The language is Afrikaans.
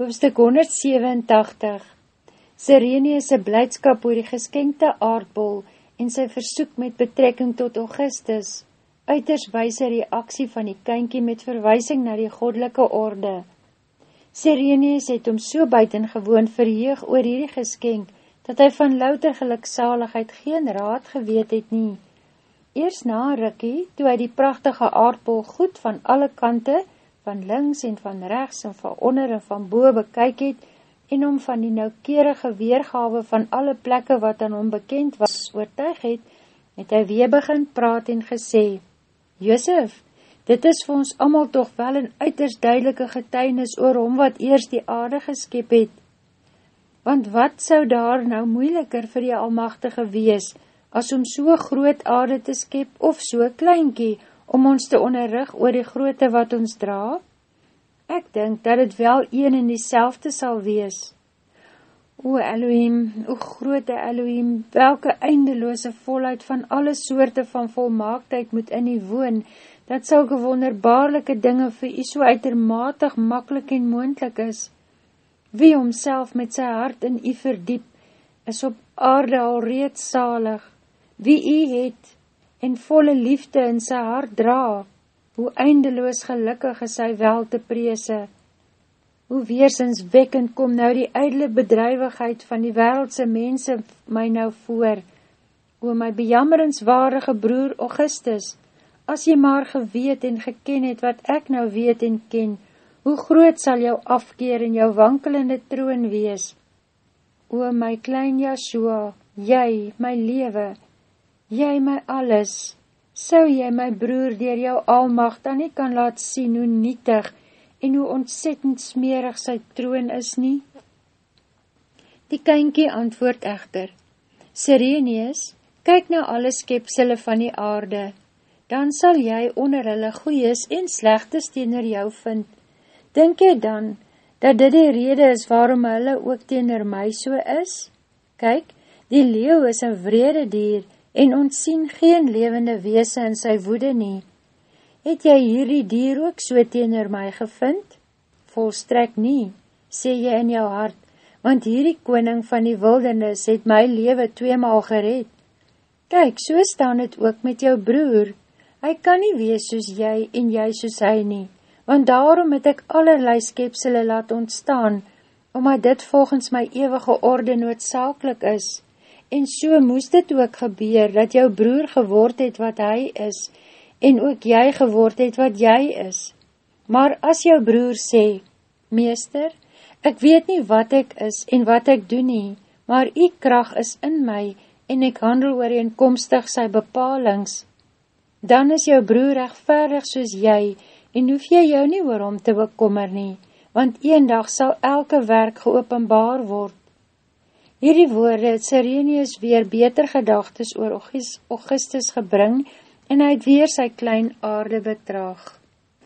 Hoofstuk 187 Sireneus' blijdskap oor die geskenkte aardbol en sy versoek met betrekking tot Augustus, uiters wijse reaksie van die kynkie met verwysing na die goddelike orde. Sireneus het om so buitengewoon verheug oor hierdie geskenk, dat hy van louter geluksaligheid geen raad geweet het nie. Eers na rikkie, toe hy die prachtige aardbol goed van alle kante van links en van rechts en van onder en van boe bekyk het en om van die noukerige weergawe van alle plekke wat aan hom bekend was oortuig het, het hy weer begin praat en gesê, Josef, dit is vir ons allemaal toch wel een uiters duidelike getuinis oor hom wat eers die aarde geskep het. Want wat sou daar nou moeiliker vir die Almachtige wees, as om so groot aarde te skep of so kleinkie, om ons te onderrig oor die groote wat ons dra? Ek dink dat het wel een en die sal wees. O Elohim, o groote Elohim, welke eindeloose volheid van alle soorte van volmaaktheid moet in die woon, dat sylke wonderbaarlike dinge vir u so uitermatig makkelijk en moendlik is. Wie homself met sy hart in u verdiep, is op aarde al reeds salig. Wie u het, en volle liefde in sy hart dra, hoe eindeloos gelukkig is hy wel te preese. Hoe weersens wekkend kom nou die eidele bedrijwigheid van die wereldse mense my nou voor, o my bejammerenswaardige broer Augustus, as jy maar geweet en geken het wat ek nou weet en ken, hoe groot sal jou afkeer en jou wankelende troon wees. O my klein Yahshua, jy, my lewe, jy my alles, sou jy my broer dier jou almacht dan nie kan laat sien hoe nietig en hoe ontzettend smerig sy troon is nie? Die kynkie antwoord echter, Sireneus, kyk nou alle skepsele van die aarde, dan sal jy onder hulle goeies en slechtes teener jou vind. Denk jy dan, dat dit die rede is waarom hulle ook teener my so is? Kyk, die leeuw is een vrede dier, en ontsien geen levende weese in sy woede nie. Het jy hierdie dier ook so teener my gevind? Volstrek nie, sê jy in jou hart, want hierdie koning van die wildernis het my lewe tweemaal gered. Kyk, so staan het ook met jou broer. Hy kan nie wees soos jy en jy soos hy nie, want daarom het ek allerlei skepsele laat ontstaan, omdat dit volgens my eeuwige orde noodzakelik is en so moes dit ook gebeur, dat jou broer geword het wat hy is, en ook jy geword het wat jy is. Maar as jou broer sê, Meester, ek weet nie wat ek is en wat ek doen nie, maar die kracht is in my, en ek handel ooreenkomstig sy bepalings, dan is jou broer rechtvaardig soos jy, en hoef jy jou nie oor hom te bekommer nie, want een dag sal elke werk geopenbaar word, Hierdie woorde het Sireneus weer beter gedagtes oor Augustus gebring en hy het weer sy klein aarde betraag.